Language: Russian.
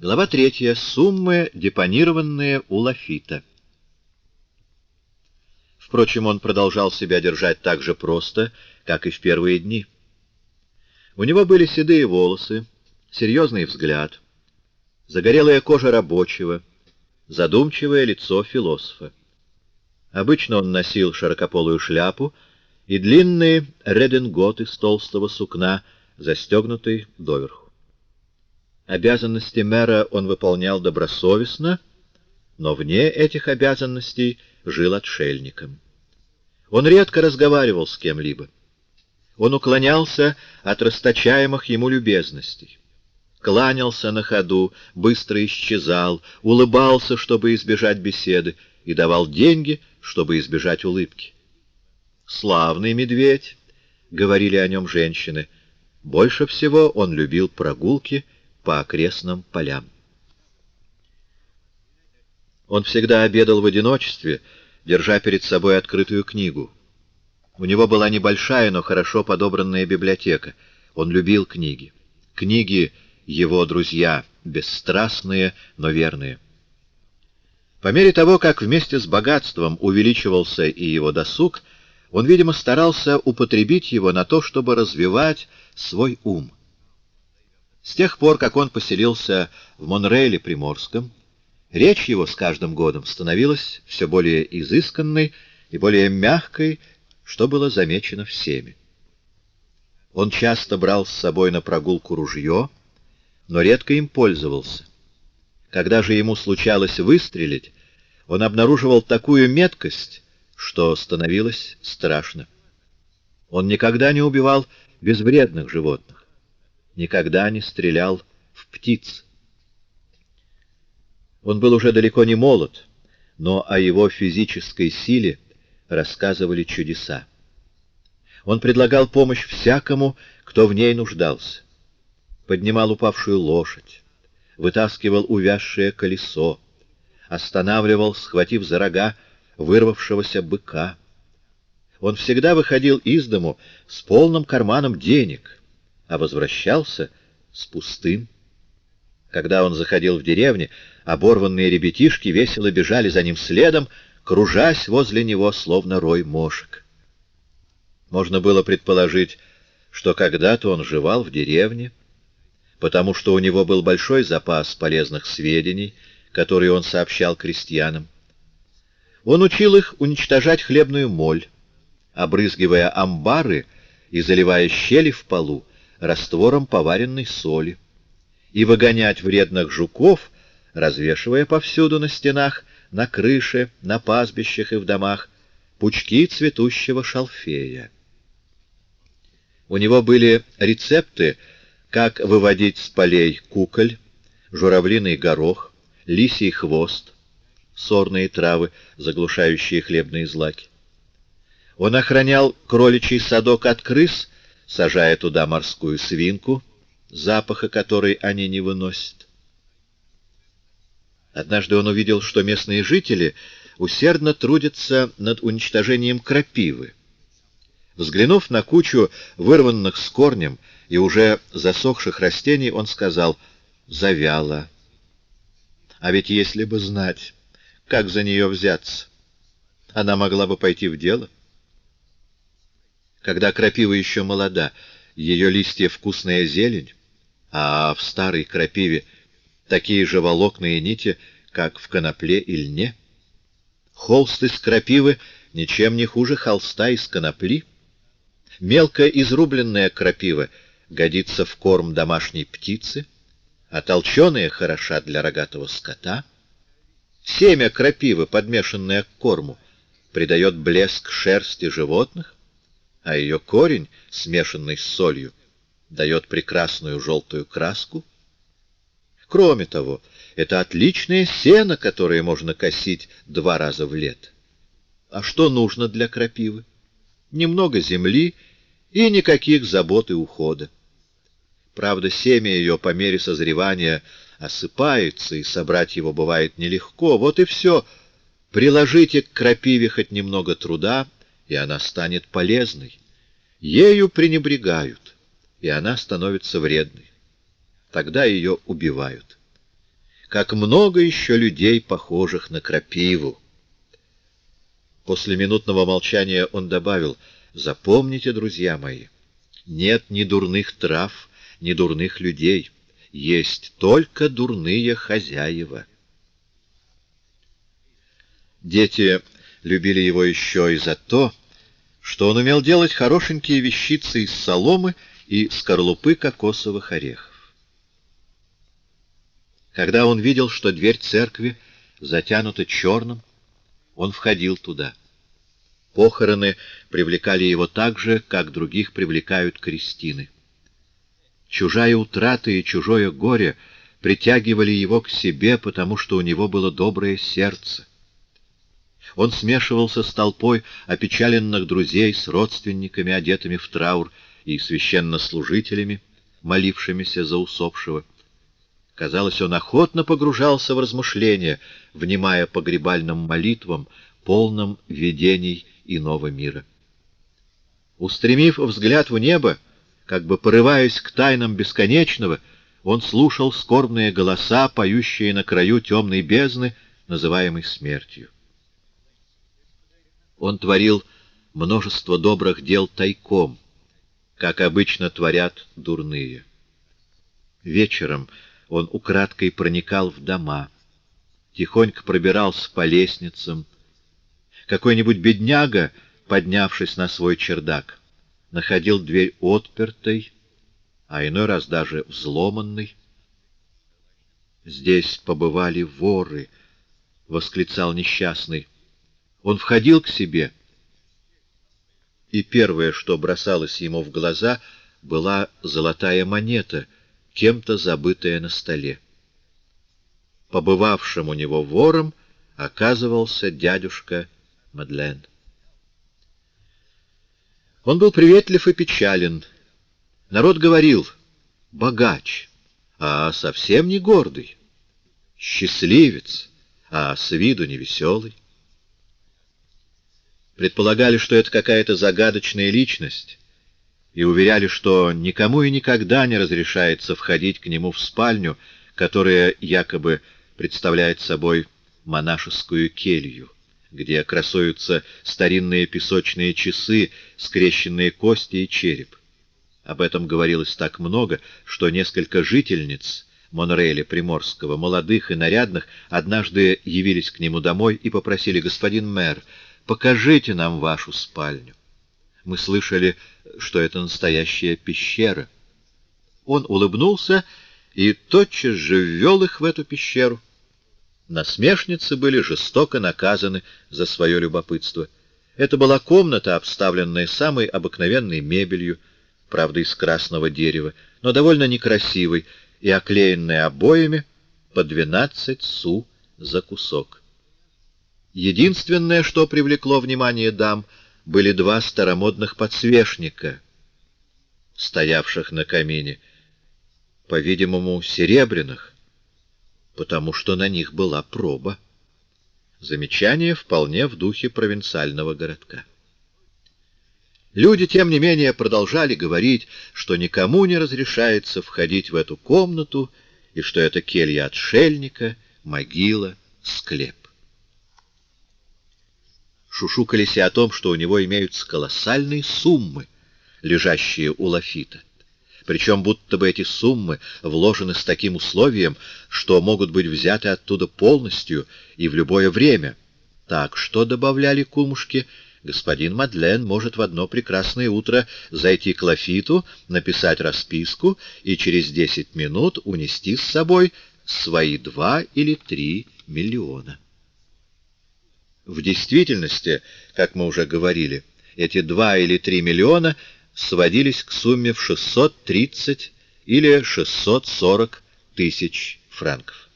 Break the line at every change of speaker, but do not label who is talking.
Глава третья. Суммы, депонированные у Лафита. Впрочем, он продолжал себя держать так же просто, как и в первые дни. У него были седые волосы, серьезный взгляд, загорелая кожа рабочего, задумчивое лицо философа. Обычно он носил широкополую шляпу и длинные реденгот из толстого сукна, застегнутый доверху. Обязанности мэра он выполнял добросовестно, но вне этих обязанностей жил отшельником. Он редко разговаривал с кем-либо. Он уклонялся от расточаемых ему любезностей. Кланялся на ходу, быстро исчезал, улыбался, чтобы избежать беседы, и давал деньги, чтобы избежать улыбки. «Славный медведь», — говорили о нем женщины. Больше всего он любил прогулки по окрестным полям. Он всегда обедал в одиночестве, держа перед собой открытую книгу. У него была небольшая, но хорошо подобранная библиотека. Он любил книги. Книги — его друзья, бесстрастные, но верные. По мере того, как вместе с богатством увеличивался и его досуг, он, видимо, старался употребить его на то, чтобы развивать свой ум. С тех пор, как он поселился в Монрейле Приморском, речь его с каждым годом становилась все более изысканной и более мягкой, что было замечено всеми. Он часто брал с собой на прогулку ружье, но редко им пользовался. Когда же ему случалось выстрелить, он обнаруживал такую меткость, что становилось страшно. Он никогда не убивал безвредных животных, никогда не стрелял в птиц. Он был уже далеко не молод, но о его физической силе рассказывали чудеса. Он предлагал помощь всякому, кто в ней нуждался. Поднимал упавшую лошадь, вытаскивал увязшее колесо, останавливал, схватив за рога, вырвавшегося быка. Он всегда выходил из дому с полным карманом денег, а возвращался с пустым. Когда он заходил в деревню, оборванные ребятишки весело бежали за ним следом, кружась возле него, словно рой мошек. Можно было предположить, что когда-то он жевал в деревне, потому что у него был большой запас полезных сведений, которые он сообщал крестьянам. Он учил их уничтожать хлебную моль, обрызгивая амбары и заливая щели в полу раствором поваренной соли, и выгонять вредных жуков, развешивая повсюду на стенах, на крыше, на пастбищах и в домах пучки цветущего шалфея. У него были рецепты, как выводить с полей куколь, журавлиный горох, лисий хвост, сорные травы, заглушающие хлебные злаки. Он охранял кроличий садок от крыс, сажая туда морскую свинку, запаха которой они не выносят. Однажды он увидел, что местные жители усердно трудятся над уничтожением крапивы. Взглянув на кучу вырванных с корнем и уже засохших растений, он сказал «завяло». А ведь если бы знать, как за нее взяться, она могла бы пойти в дело. Когда крапива еще молода, ее листья вкусная зелень, а в старой крапиве такие же волокна и нити, как в конопле и льне. Холст из крапивы ничем не хуже холста из конопли — Мелко изрубленная крапива годится в корм домашней птицы, а толченая хороша для рогатого скота. Семя крапивы, подмешанное к корму, придает блеск шерсти животных, а ее корень, смешанный с солью, дает прекрасную желтую краску. Кроме того, это отличное сено, которое можно косить два раза в лет. А что нужно для крапивы? Немного земли и никаких забот и ухода. Правда, семя ее по мере созревания осыпается, и собрать его бывает нелегко. Вот и все. Приложите к крапиве хоть немного труда, и она станет полезной. Ею пренебрегают, и она становится вредной. Тогда ее убивают. как много еще людей, похожих на крапиву. После минутного молчания он добавил, «Запомните, друзья мои, нет ни дурных трав, ни дурных людей, есть только дурные хозяева». Дети любили его еще и за то, что он умел делать хорошенькие вещицы из соломы и скорлупы кокосовых орехов. Когда он видел, что дверь церкви затянута черным, он входил туда. Похороны привлекали его так же, как других привлекают крестины. Чужая утрата и чужое горе притягивали его к себе, потому что у него было доброе сердце. Он смешивался с толпой опечаленных друзей, с родственниками, одетыми в траур, и священнослужителями, молившимися за усопшего. Казалось, он охотно погружался в размышления, внимая погребальным молитвам, полным видений иного мира. Устремив взгляд в небо, как бы порываясь к тайнам бесконечного, он слушал скорбные голоса, поющие на краю темной бездны, называемой смертью. Он творил множество добрых дел тайком, как обычно творят дурные. Вечером он украдкой проникал в дома, тихонько пробирался по лестницам. Какой-нибудь бедняга, поднявшись на свой чердак, находил дверь отпертой, а иной раз даже взломанной. «Здесь побывали воры!» — восклицал несчастный. Он входил к себе, и первое, что бросалось ему в глаза, была золотая монета, кем-то забытая на столе. Побывавшим у него вором оказывался дядюшка Мадлен. Он был приветлив и печален. Народ говорил «богач», а совсем не гордый, счастливец, а с виду невеселый предполагали, что это какая-то загадочная личность, и уверяли, что никому и никогда не разрешается входить к нему в спальню, которая якобы представляет собой монашескую келью, где красуются старинные песочные часы, скрещенные кости и череп. Об этом говорилось так много, что несколько жительниц Монрейля Приморского, молодых и нарядных, однажды явились к нему домой и попросили господин мэр, покажите нам вашу спальню. Мы слышали, что это настоящая пещера. Он улыбнулся и тотчас же ввел их в эту пещеру. Насмешницы были жестоко наказаны за свое любопытство. Это была комната, обставленная самой обыкновенной мебелью, правда, из красного дерева, но довольно некрасивой и оклеенная обоями по двенадцать су за кусок. Единственное, что привлекло внимание дам, были два старомодных подсвечника, стоявших на камине, по-видимому, серебряных, потому что на них была проба. Замечание вполне в духе провинциального городка. Люди, тем не менее, продолжали говорить, что никому не разрешается входить в эту комнату и что это келья отшельника, могила, склеп шушукались и о том, что у него имеются колоссальные суммы, лежащие у Лафита. Причем будто бы эти суммы вложены с таким условием, что могут быть взяты оттуда полностью и в любое время. Так что, добавляли кумушки, господин Мадлен может в одно прекрасное утро зайти к Лафиту, написать расписку и через десять минут унести с собой свои два или три миллиона. В действительности, как мы уже говорили, эти 2 или 3 миллиона сводились к сумме в 630 или 640 тысяч франков.